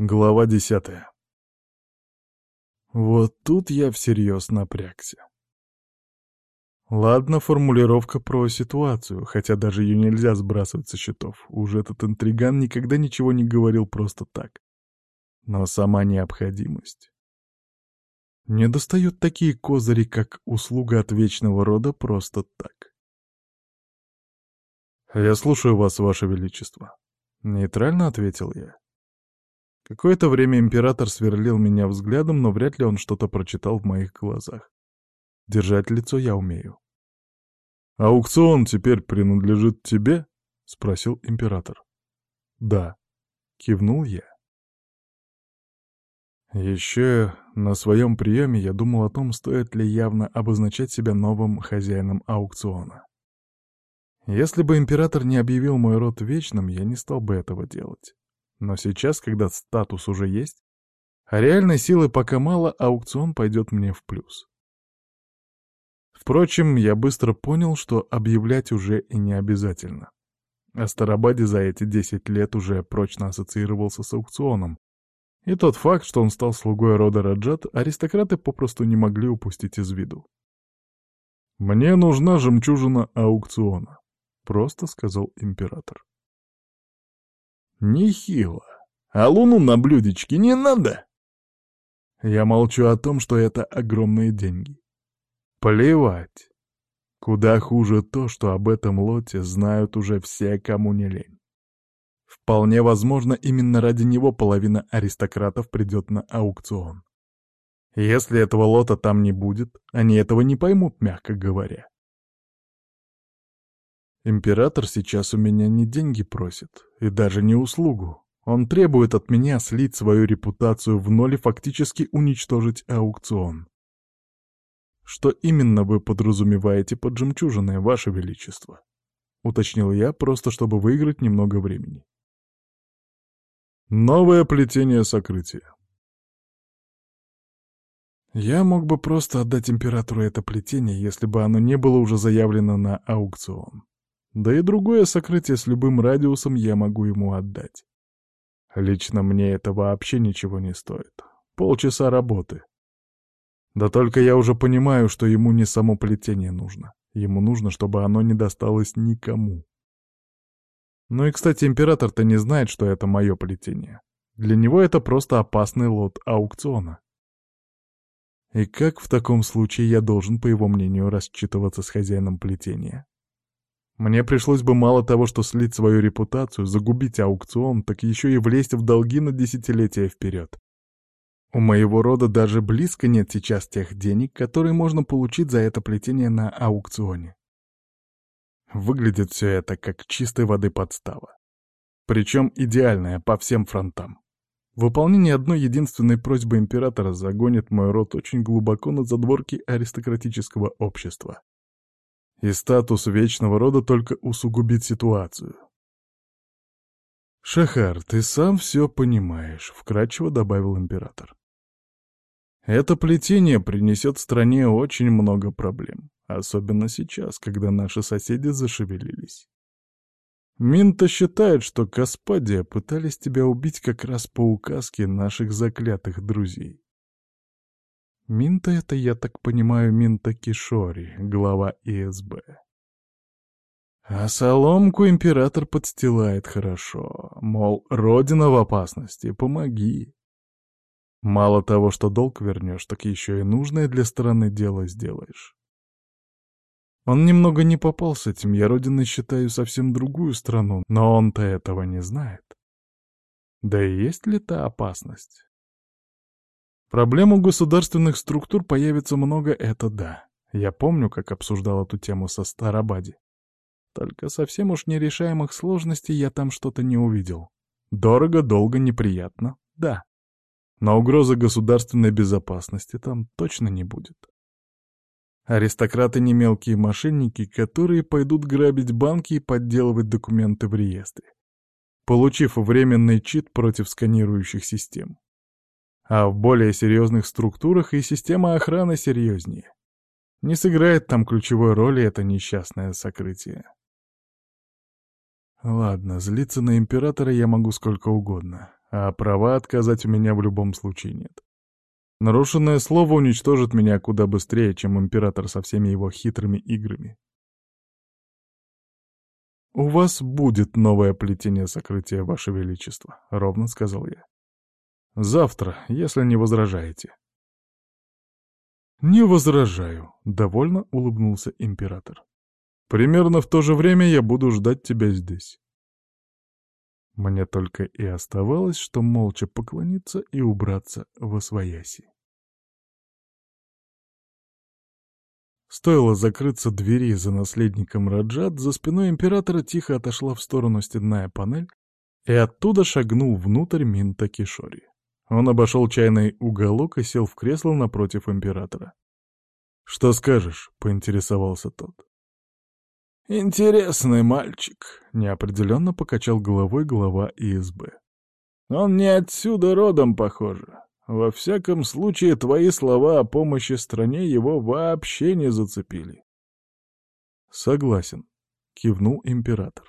Глава десятая. Вот тут я всерьез напрягся. Ладно, формулировка про ситуацию, хотя даже ее нельзя сбрасывать со счетов. Уж этот интриган никогда ничего не говорил просто так. Но сама необходимость. Не достают такие козыри, как услуга от вечного рода, просто так. «Я слушаю вас, ваше величество», — нейтрально ответил я. Какое-то время император сверлил меня взглядом, но вряд ли он что-то прочитал в моих глазах. Держать лицо я умею. «Аукцион теперь принадлежит тебе?» — спросил император. «Да», — кивнул я. Еще на своем приеме я думал о том, стоит ли явно обозначать себя новым хозяином аукциона. Если бы император не объявил мой род вечным, я не стал бы этого делать. Но сейчас, когда статус уже есть, а реальной силы пока мало, аукцион пойдет мне в плюс. Впрочем, я быстро понял, что объявлять уже и не обязательно. Астарабаде за эти 10 лет уже прочно ассоциировался с аукционом, и тот факт, что он стал слугой рода Раджат, аристократы попросту не могли упустить из виду. «Мне нужна жемчужина аукциона», — просто сказал император. Нехило. А луну на блюдечке не надо? Я молчу о том, что это огромные деньги. Плевать. Куда хуже то, что об этом лоте знают уже все, кому не лень. Вполне возможно, именно ради него половина аристократов придет на аукцион. Если этого лота там не будет, они этого не поймут, мягко говоря. Император сейчас у меня не деньги просит, и даже не услугу. Он требует от меня слить свою репутацию в ноль и фактически уничтожить аукцион. Что именно вы подразумеваете под жемчужиной, Ваше Величество? Уточнил я, просто чтобы выиграть немного времени. Новое плетение сокрытия. Я мог бы просто отдать императору это плетение, если бы оно не было уже заявлено на аукцион. Да и другое сокрытие с любым радиусом я могу ему отдать. Лично мне это вообще ничего не стоит. Полчаса работы. Да только я уже понимаю, что ему не само плетение нужно. Ему нужно, чтобы оно не досталось никому. Ну и, кстати, император-то не знает, что это мое плетение. Для него это просто опасный лот аукциона. И как в таком случае я должен, по его мнению, рассчитываться с хозяином плетения? Мне пришлось бы мало того, что слить свою репутацию, загубить аукцион, так еще и влезть в долги на десятилетия вперед. У моего рода даже близко нет сейчас тех денег, которые можно получить за это плетение на аукционе. Выглядит все это как чистой воды подстава. Причем идеальная по всем фронтам. Выполнение одной единственной просьбы императора загонит мой род очень глубоко на задворки аристократического общества и статус вечного рода только усугубит ситуацию. «Шахар, ты сам все понимаешь», — вкратчиво добавил император. «Это плетение принесет стране очень много проблем, особенно сейчас, когда наши соседи зашевелились. Минта считает, что Каспадия пытались тебя убить как раз по указке наших заклятых друзей. Минта — это, я так понимаю, Минта Кишори, глава ИСБ. А соломку император подстилает хорошо, мол, родина в опасности, помоги. Мало того, что долг вернешь, так еще и нужное для страны дело сделаешь. Он немного не попал с этим, я родиной считаю совсем другую страну, но он-то этого не знает. Да и есть ли та опасность? Проблем у государственных структур появится много, это да. Я помню, как обсуждал эту тему со Старобади. Только совсем уж нерешаемых сложностей я там что-то не увидел. Дорого, долго, неприятно, да. Но угрозы государственной безопасности там точно не будет. Аристократы не мелкие мошенники, которые пойдут грабить банки и подделывать документы в реестре, получив временный чит против сканирующих систем. А в более серьезных структурах и система охраны серьезнее. Не сыграет там ключевой роли это несчастное сокрытие. Ладно, злиться на императора я могу сколько угодно. а права отказать у меня в любом случае нет. Нарушенное слово уничтожит меня куда быстрее, чем император со всеми его хитрыми играми. «У вас будет новое плетение сокрытия, Ваше Величество», — ровно сказал я. «Завтра, если не возражаете». «Не возражаю», — довольно улыбнулся император. «Примерно в то же время я буду ждать тебя здесь». Мне только и оставалось, что молча поклониться и убраться во свояси. Стоило закрыться двери за наследником Раджат, за спиной императора тихо отошла в сторону стенная панель, и оттуда шагнул внутрь Минта Кишори. Он обошел чайный уголок и сел в кресло напротив императора. «Что скажешь?» — поинтересовался тот. «Интересный мальчик», — неопределенно покачал головой глава ИСБ. «Он не отсюда родом, похоже. Во всяком случае, твои слова о помощи стране его вообще не зацепили. Согласен, кивнул император.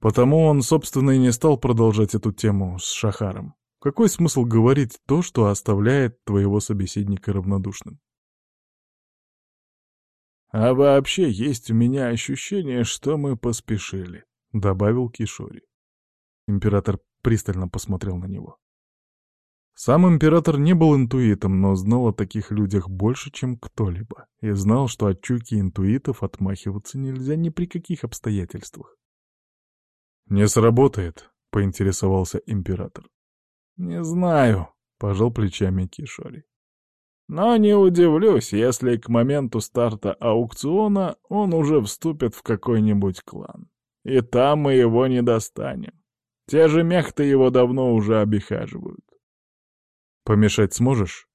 Потому он, собственно, и не стал продолжать эту тему с Шахаром. Какой смысл говорить то, что оставляет твоего собеседника равнодушным? «А вообще есть у меня ощущение, что мы поспешили», — добавил Кишори. Император пристально посмотрел на него. Сам император не был интуитом, но знал о таких людях больше, чем кто-либо, и знал, что от чуйки интуитов отмахиваться нельзя ни при каких обстоятельствах. «Не сработает», — поинтересовался император. «Не знаю», — пожал плечами Кишори. «Но не удивлюсь, если к моменту старта аукциона он уже вступит в какой-нибудь клан. И там мы его не достанем. Те же мехты его давно уже обихаживают. Помешать сможешь?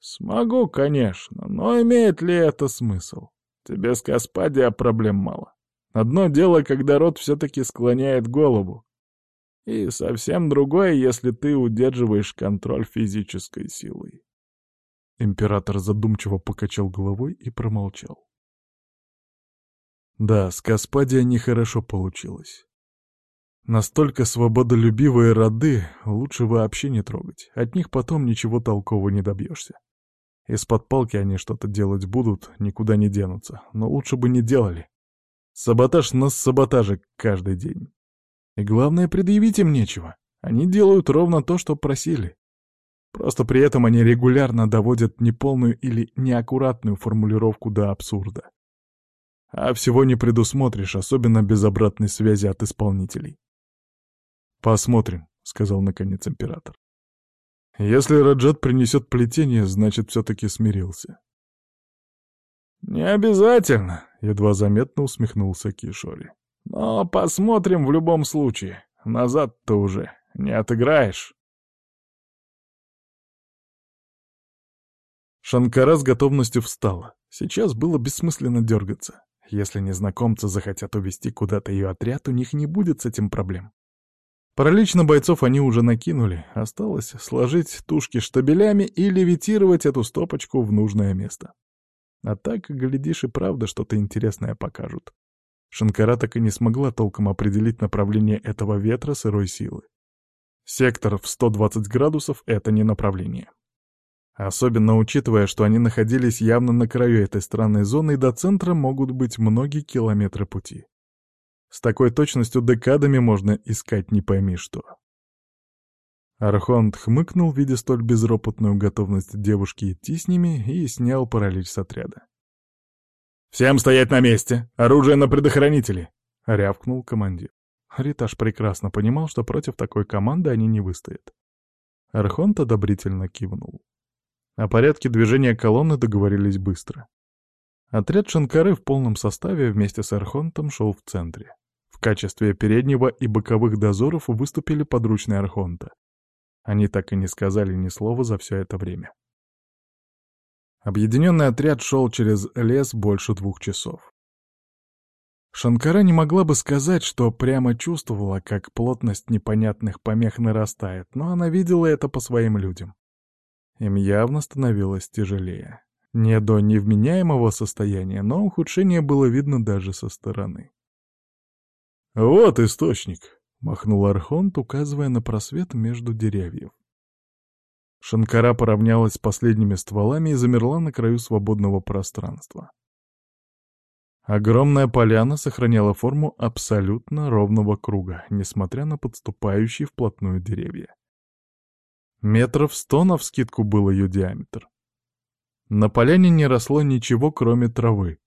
Смогу, конечно, но имеет ли это смысл? Тебе с Каспадия проблем мало. Одно дело, когда род все-таки склоняет голову. И совсем другое, если ты удерживаешь контроль физической силой. Император задумчиво покачал головой и промолчал. Да, с Каспадия нехорошо получилось. Настолько свободолюбивые роды лучше вообще не трогать. От них потом ничего толкового не добьешься. Из-под палки они что-то делать будут, никуда не денутся. Но лучше бы не делали. Саботаж на саботаже каждый день. И главное, предъявить им нечего. Они делают ровно то, что просили. Просто при этом они регулярно доводят неполную или неаккуратную формулировку до абсурда. А всего не предусмотришь, особенно без обратной связи от исполнителей. «Посмотрим», — сказал наконец император. «Если Раджат принесет плетение, значит, все-таки смирился». «Не обязательно», — едва заметно усмехнулся Кишори. «Но посмотрим в любом случае. Назад-то уже не отыграешь». Шанкара с готовностью встала. Сейчас было бессмысленно дергаться. Если незнакомцы захотят увести куда-то ее отряд, у них не будет с этим проблем. Паралич на бойцов они уже накинули, осталось сложить тушки штабелями и левитировать эту стопочку в нужное место. А так, глядишь, и правда что-то интересное покажут. Шанкара так и не смогла толком определить направление этого ветра сырой силы. Сектор в 120 градусов — это не направление. Особенно учитывая, что они находились явно на краю этой странной зоны, и до центра могут быть многие километры пути. С такой точностью декадами можно искать не пойми что. Архонт хмыкнул, видя столь безропотную готовность девушки идти с ними, и снял паралич с отряда. «Всем стоять на месте! Оружие на предохранителе!» — рявкнул командир. Риташ прекрасно понимал, что против такой команды они не выстоят. Архонт одобрительно кивнул. О порядке движения колонны договорились быстро. Отряд Шанкары в полном составе вместе с Архонтом шел в центре. В качестве переднего и боковых дозоров выступили подручные Архонта. Они так и не сказали ни слова за все это время. Объединенный отряд шел через лес больше двух часов. Шанкара не могла бы сказать, что прямо чувствовала, как плотность непонятных помех нарастает, но она видела это по своим людям. Им явно становилось тяжелее. Не до невменяемого состояния, но ухудшение было видно даже со стороны. «Вот источник», — махнул Архонт, указывая на просвет между деревьев. Шанкара поравнялась с последними стволами и замерла на краю свободного пространства. Огромная поляна сохраняла форму абсолютно ровного круга, несмотря на подступающие вплотную деревья. Метров сто навскидку был ее диаметр. На поляне не росло ничего, кроме травы.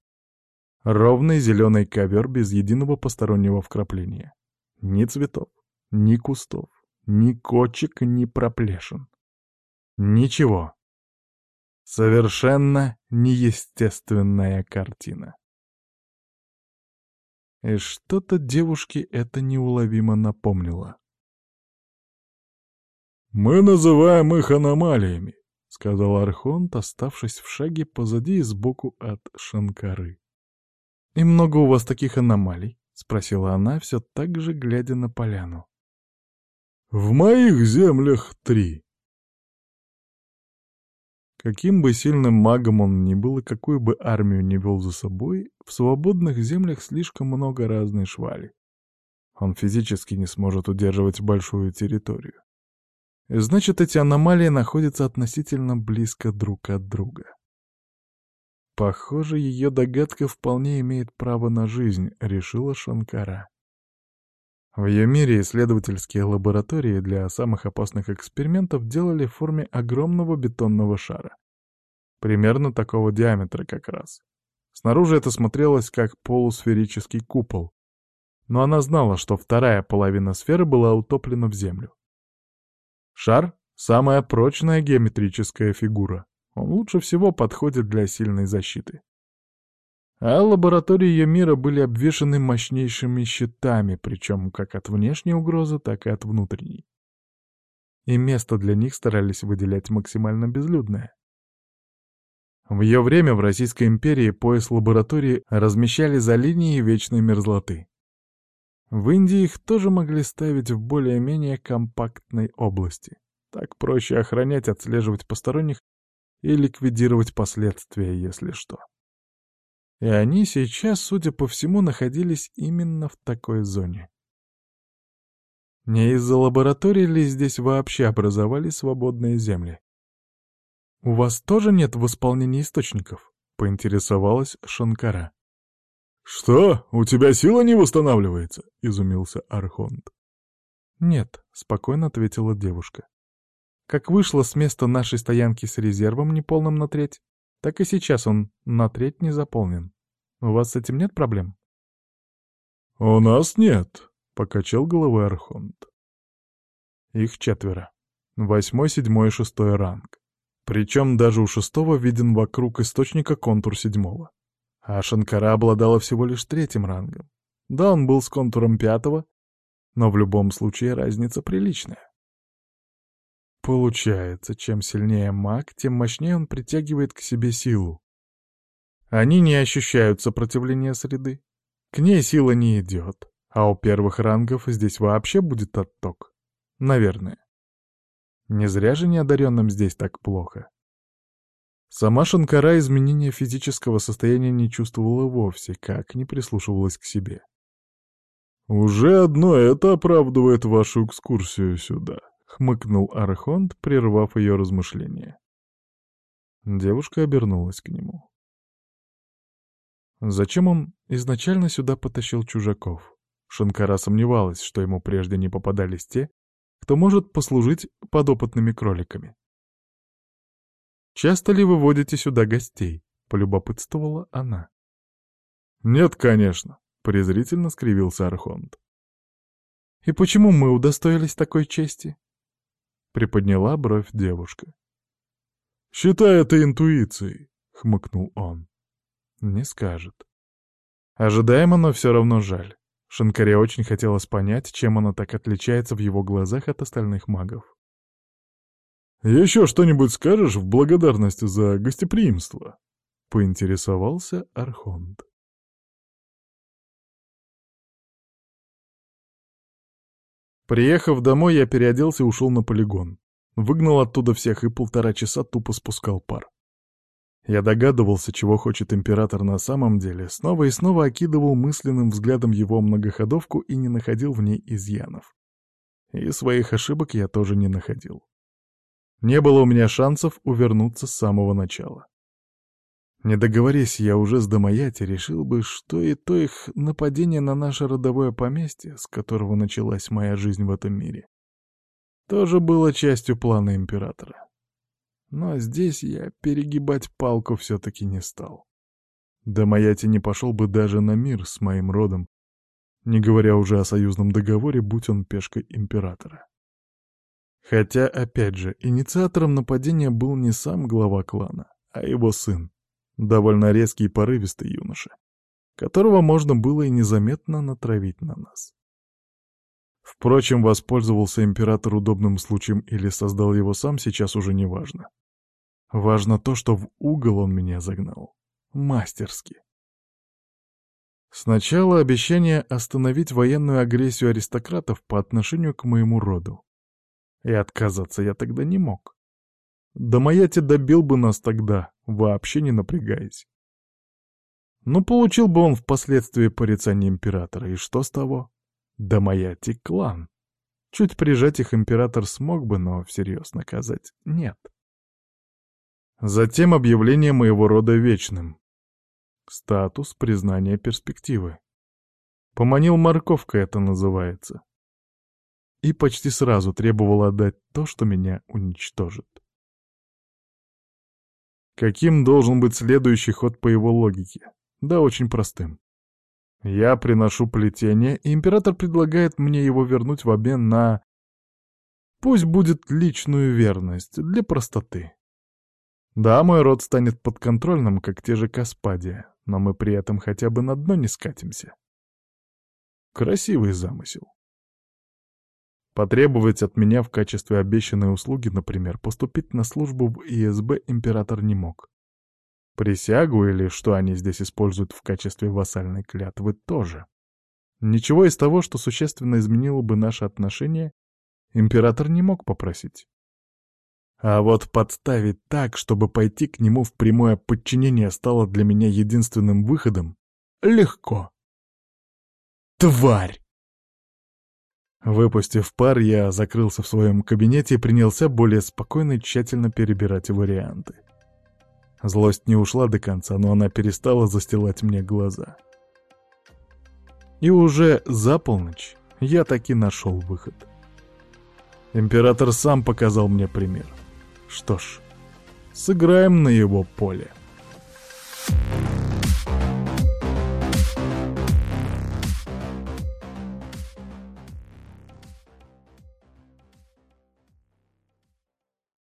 Ровный зеленый ковер без единого постороннего вкрапления. Ни цветов, ни кустов, ни кочек, ни проплешин. Ничего. Совершенно неестественная картина. И что-то девушке это неуловимо напомнило. «Мы называем их аномалиями», — сказал Архонт, оставшись в шаге позади и сбоку от Шанкары. «И много у вас таких аномалий?» — спросила она, все так же глядя на поляну. «В моих землях три», Каким бы сильным магом он ни был и какую бы армию ни вел за собой, в свободных землях слишком много разной швали. Он физически не сможет удерживать большую территорию. Значит, эти аномалии находятся относительно близко друг от друга. Похоже, ее догадка вполне имеет право на жизнь, решила Шанкара. В ее мире исследовательские лаборатории для самых опасных экспериментов делали в форме огромного бетонного шара. Примерно такого диаметра как раз. Снаружи это смотрелось как полусферический купол. Но она знала, что вторая половина сферы была утоплена в землю. Шар — самая прочная геометрическая фигура. Он лучше всего подходит для сильной защиты. А лаборатории ее мира были обвешаны мощнейшими щитами, причем как от внешней угрозы, так и от внутренней. И место для них старались выделять максимально безлюдное. В ее время в Российской империи пояс лаборатории размещали за линией вечной мерзлоты. В Индии их тоже могли ставить в более-менее компактной области. Так проще охранять, отслеживать посторонних и ликвидировать последствия, если что. И они сейчас, судя по всему, находились именно в такой зоне. Не из-за лаборатории ли здесь вообще образовались свободные земли? «У вас тоже нет восполнения источников?» — поинтересовалась Шанкара. «Что, у тебя сила не восстанавливается?» — изумился Архонт. «Нет», — спокойно ответила девушка. «Как вышло с места нашей стоянки с резервом неполным на треть, так и сейчас он на треть не заполнен. У вас с этим нет проблем? «У нас нет», — покачал головой Архонт. Их четверо. Восьмой, седьмой и шестой ранг. Причем даже у шестого виден вокруг источника контур седьмого. А Шанкара обладала всего лишь третьим рангом. Да, он был с контуром пятого, но в любом случае разница приличная. Получается, чем сильнее маг, тем мощнее он притягивает к себе силу. Они не ощущают сопротивления среды. К ней сила не идет, а у первых рангов здесь вообще будет отток. Наверное. Не зря же неодаренным здесь так плохо. Сама Шанкара изменения физического состояния не чувствовала вовсе, как не прислушивалась к себе. «Уже одно это оправдывает вашу экскурсию сюда», — хмыкнул Архонт, прервав ее размышления. Девушка обернулась к нему. Зачем он изначально сюда потащил чужаков? Шанкара сомневалась, что ему прежде не попадались те, кто может послужить подопытными кроликами. «Часто ли вы водите сюда гостей?» — полюбопытствовала она. «Нет, конечно», — презрительно скривился Архонт. «И почему мы удостоились такой чести?» Приподняла бровь девушка. «Считай это интуицией», — хмыкнул он. «Не скажет». Ожидаемо, но все равно жаль. Шанкаре очень хотелось понять, чем она так отличается в его глазах от остальных магов. «Еще что-нибудь скажешь в благодарность за гостеприимство?» — поинтересовался Архонт. Приехав домой, я переоделся и ушел на полигон. Выгнал оттуда всех и полтора часа тупо спускал пар. Я догадывался, чего хочет император на самом деле, снова и снова окидывал мысленным взглядом его многоходовку и не находил в ней изъянов. И своих ошибок я тоже не находил. Не было у меня шансов увернуться с самого начала. Не договорись я уже с Домаяти, решил бы, что и то их нападение на наше родовое поместье, с которого началась моя жизнь в этом мире, тоже было частью плана императора. Но здесь я перегибать палку все-таки не стал. Домаяти не пошел бы даже на мир с моим родом, не говоря уже о союзном договоре, будь он пешкой императора. Хотя, опять же, инициатором нападения был не сам глава клана, а его сын, довольно резкий и порывистый юноша, которого можно было и незаметно натравить на нас. Впрочем, воспользовался император удобным случаем или создал его сам, сейчас уже не важно. Важно то, что в угол он меня загнал. Мастерски. Сначала обещание остановить военную агрессию аристократов по отношению к моему роду. И отказаться я тогда не мог. Да Маяти добил бы нас тогда, вообще не напрягаясь. Ну, получил бы он впоследствии порицание императора, и что с того? Да Маяти клан. Чуть прижать их император смог бы, но всерьез наказать нет. Затем объявление моего рода вечным. Статус признания перспективы. Поманил морковка это называется. И почти сразу требовал отдать то, что меня уничтожит. Каким должен быть следующий ход по его логике? Да очень простым. Я приношу плетение, и император предлагает мне его вернуть в обмен на... Пусть будет личную верность, для простоты. Да, мой род станет подконтрольным, как те же Каспадия, но мы при этом хотя бы на дно не скатимся. Красивый замысел. Потребовать от меня в качестве обещанной услуги, например, поступить на службу в ИСБ император не мог. Присягу или что они здесь используют в качестве вассальной клятвы тоже. Ничего из того, что существенно изменило бы наши отношения, император не мог попросить. А вот подставить так, чтобы пойти к нему в прямое подчинение стало для меня единственным выходом, легко. Тварь! Выпустив пар, я закрылся в своем кабинете и принялся более спокойно и тщательно перебирать варианты. Злость не ушла до конца, но она перестала застилать мне глаза. И уже за полночь я таки нашел выход. Император сам показал мне пример. Что ж, сыграем на его поле.